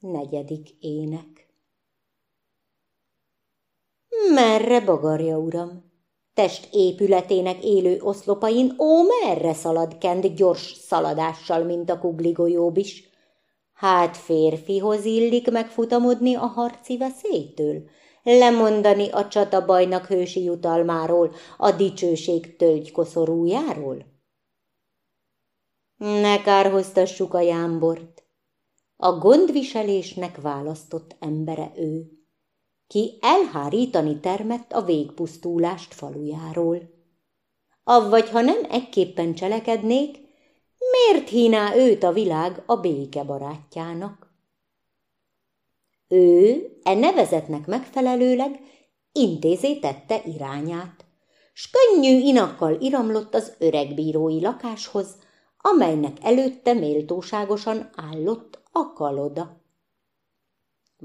Negyedik ének Merre bagarja, uram? Test épületének élő oszlopain ó merre szalad kend gyors szaladással, mint a kugligolyób is? Hát férfihoz illik megfutamodni a harci veszélytől, lemondani a csatabajnak hősi jutalmáról, a dicsőség tölgykoszorújáról? Ne kárhoztassuk a jámbort. A gondviselésnek választott embere ő, ki elhárítani termett a végpusztulást falujáról. Avvagy, ha nem ekképpen cselekednék, miért híná őt a világ a béke barátjának? Ő e nevezetnek megfelelőleg intézé tette irányát, s könnyű inakkal iramlott az öreg bírói lakáshoz, amelynek előtte méltóságosan állott a kaloda.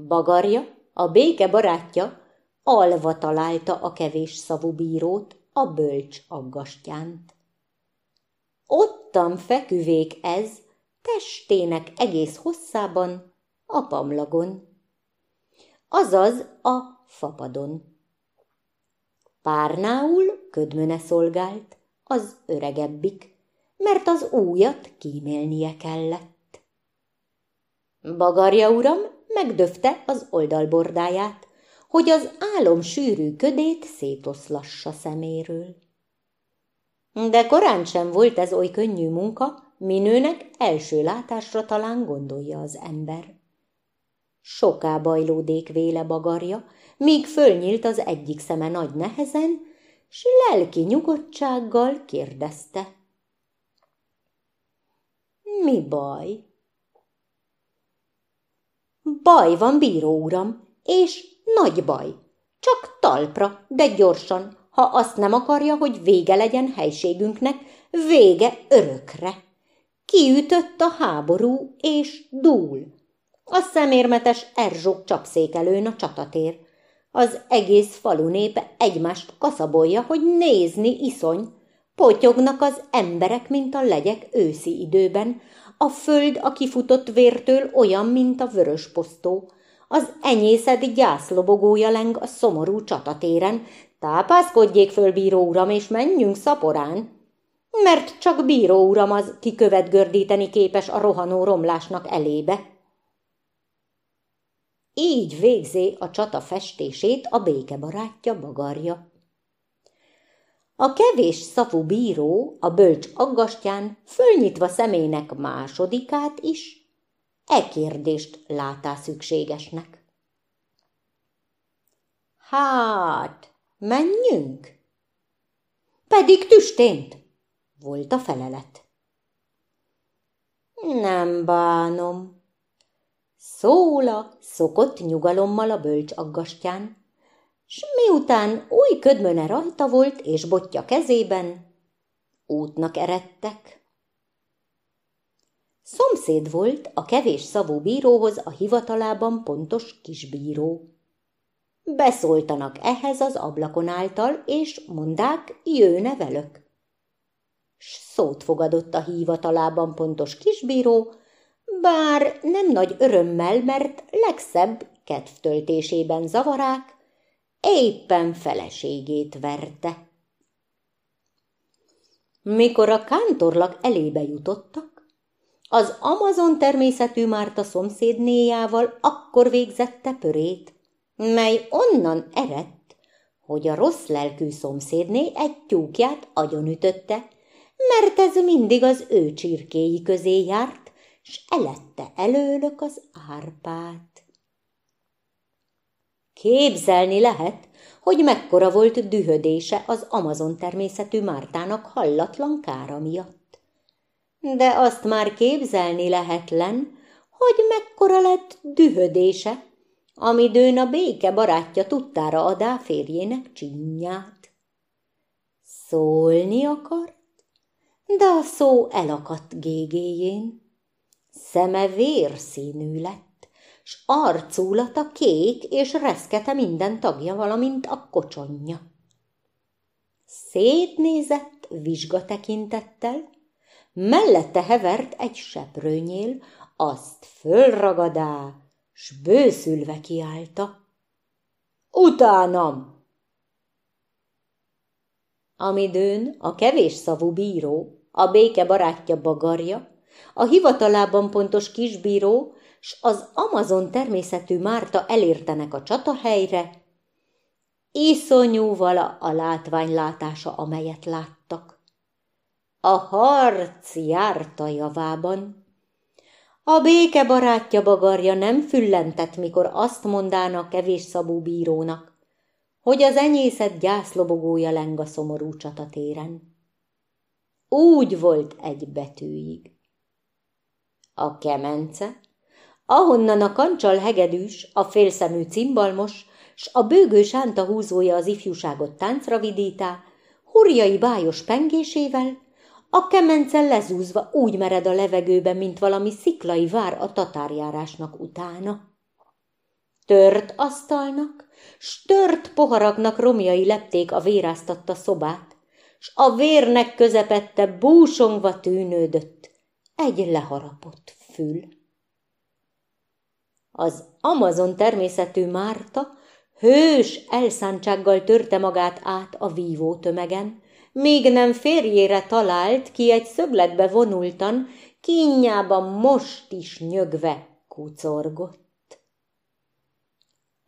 Bagarja, a béke barátja, alva találta a kevés szavú bírót, a bölcs aggastyánt. Ottan feküvék ez, testének egész hosszában, a pamlagon. Azaz a fapadon. Párnául ködmöne szolgált, az öregebbik, mert az újat kímélnie kellett. Bagarja uram megdöfte az oldalbordáját, hogy az álom sűrű ködét szétoszlassa szeméről. De korán sem volt ez oly könnyű munka, minőnek első látásra talán gondolja az ember. Soká bajlódék véle bagarja, míg fölnyílt az egyik szeme nagy nehezen, s lelki nyugodtsággal kérdezte. Mi baj? Baj van, bíró uram, és nagy baj. Csak talpra, de gyorsan, ha azt nem akarja, hogy vége legyen helységünknek, vége örökre. Kiütött a háború, és dúl. A szemérmetes erzsók csapszékelőn a csatatér. Az egész falu népe egymást kaszabolja, hogy nézni iszony, Potyognak az emberek, mint a legyek őszi időben, a föld a kifutott vértől olyan, mint a vörös posztó. Az enyészed gyászlobogója leng a szomorú csatatéren. Tápászkodjék föl, bíró uram, és menjünk szaporán. Mert csak bíró uram az, ki követ gördíteni képes a rohanó romlásnak elébe. Így végzé a csata festését a békebarátja bagarja. A kevés szavú bíró a bölcs aggastyán fölnyitva szemének másodikát is, e kérdést látá szükségesnek. Hát, menjünk! Pedig tüstént, volt a felelet. Nem bánom. Szóla szokott nyugalommal a bölcs aggastyán, s miután új ködmöne rajta volt és botja kezében, útnak eredtek. Szomszéd volt a kevés szavú bíróhoz a hivatalában pontos kisbíró. Beszóltanak ehhez az ablakon által, és mondák, jöne velök. S szót fogadott a hivatalában pontos kisbíró, bár nem nagy örömmel, mert legszebb kedvtöltésében zavarák, éppen feleségét verte. Mikor a kántorlak elébe jutottak, az Amazon természetű Márta szomszédnéjával akkor végzette pörét, mely onnan eredt, hogy a rossz lelkű szomszédné egy tyúkját agyonütötte, mert ez mindig az ő csirkéi közé járt, s elette előlök az árpát. Képzelni lehet, hogy mekkora volt dühödése az Amazon természetű Mártának hallatlan kára miatt. De azt már képzelni lehetlen, hogy mekkora lett dühödése, amidőn a béke barátja tudtára adá férjének csinyát. Szólni akart, de a szó elakadt gégéjén. Szeme vérszínű lett s arcúlata kék, és reszkete minden tagja, valamint a kocsonja. Szétnézett vizsga tekintettel, mellette hevert egy seprőnyél, azt fölragadá, s bőszülve kiállta. Utánam! Amidőn a kevés szavú bíró, a béke barátja bagarja, a hivatalában pontos kisbíró, s az Amazon természetű Márta elértenek a csatahelyre, Iszonyú vala a látvány látása, amelyet láttak. A harc járta javában. A béke barátja bagarja nem füllentett, mikor azt mondának kevés szabú bírónak, hogy az enyészet gyászlobogója leng a szomorú csatatéren. Úgy volt egy betűig. A kemence, ahonnan a kancsal hegedűs, a félszemű cimbalmos, s a bőgő sánta húzója az ifjúságot táncra vidítá, hurjai bájos pengésével, a kemence lezúzva úgy mered a levegőben, mint valami sziklai vár a tatárjárásnak utána. Tört asztalnak, s tört poharaknak romjai lepték a véráztatta szobát, s a vérnek közepette búsongva tűnődött egy leharapott fül. Az Amazon természetű Márta Hős elszántsággal törte magát át a vívó tömegen, még nem férjére talált, ki egy szögletbe vonultan, kínjában most is nyögve kucorgott.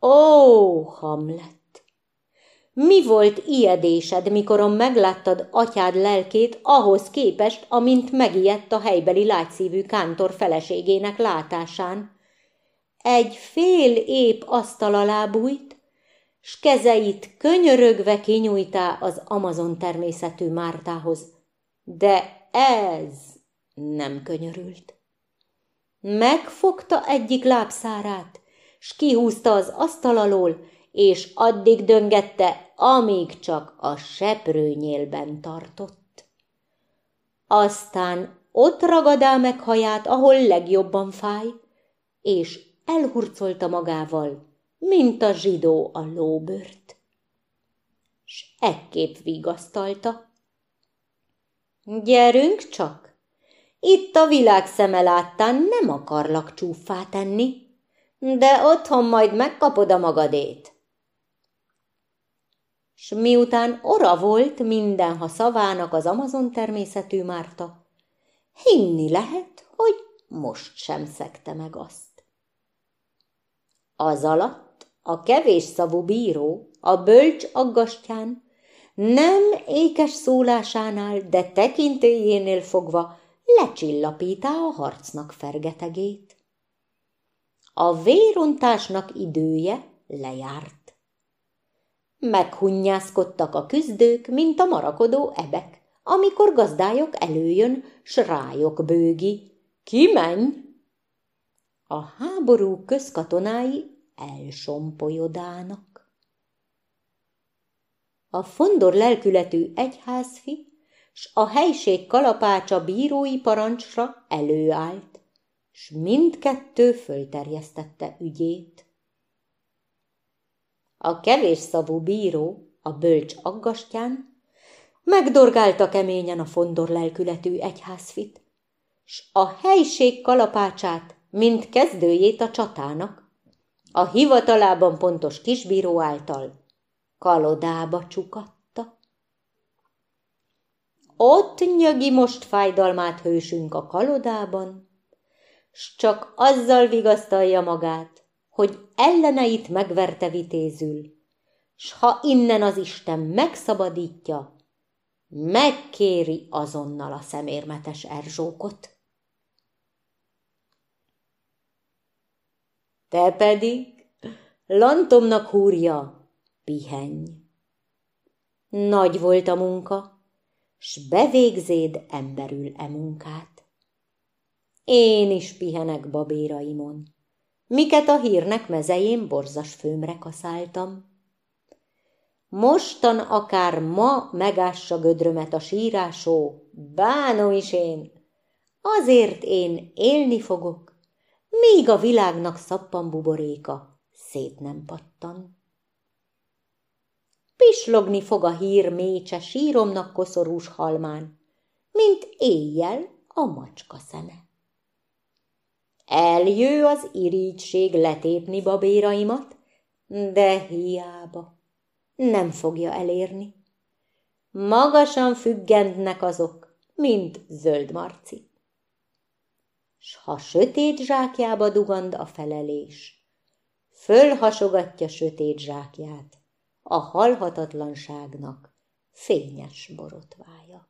Ó, Hamlet! Mi volt ijedésed, mikoron megláttad atyád lelkét ahhoz képest, amint megijedt a helybeli lágyszívű kántor feleségének látásán? Egy fél épp asztal alá bújt, s kezeit könyörögve kinyújtá az Amazon természetű Mártához. De ez nem könyörült. Megfogta egyik lábszárát, s kihúzta az asztal alól, és addig döngette, amíg csak a seprőnyélben tartott. Aztán ott ragadá meg haját, ahol legjobban fáj, és elhurcolta magával mint a zsidó a lóbört. S ekképp vigasztalta. Gyerünk csak, itt a világ szeme láttán nem akarlak csúffá tenni, de otthon majd megkapod a magadét. S miután ora volt mindenha szavának az Amazon természetű Márta, hinni lehet, hogy most sem szekte meg azt. Az alatt a kevés szavú bíró a bölcs aggastyán nem ékes szólásánál, de tekintélyénél fogva lecsillapítá a harcnak fergetegét. A vérontásnak idője lejárt. Meghunnyászkodtak a küzdők, mint a marakodó ebek, amikor gazdályok előjön, s rájok bőgi. Ki menj? A háború közkatonái elsompolyodálnak. A fondor lelkületű egyházfi, s a helység kalapácsa bírói parancsra előállt, s mindkettő fölterjesztette ügyét. A kevés szavú bíró, a bölcs aggastyán, megdorgálta keményen a fondor lelkületű egyházfit, s a helység kalapácsát, mint kezdőjét a csatának, a hivatalában pontos kisbíró által kalodába csukatta. Ott nyögi most fájdalmát hősünk a kalodában, s csak azzal vigasztalja magát, hogy elleneit megverte vitézül, s ha innen az Isten megszabadítja, megkéri azonnal a szemérmetes Erzsókot. Te pedig, lantomnak húrja, pihenj. Nagy volt a munka, s bevégzéd emberül e munkát. Én is pihenek babéraimon, miket a hírnek mezején borzas főmre kaszáltam. Mostan akár ma megássa gödrömet a sírásó, bánó is én, azért én élni fogok, míg a világnak szappan buboréka szét nem pattan. Pislogni fog a hír mécse síromnak koszorús halmán, mint éjjel a macska szeme. Eljő az irigység letépni babéraimat, de hiába nem fogja elérni. Magasan függentnek azok, mint zöld marci. S ha sötét zsákjába dugand a felelés, fölhasogatja sötét zsákját a halhatatlanságnak fényes borotvája.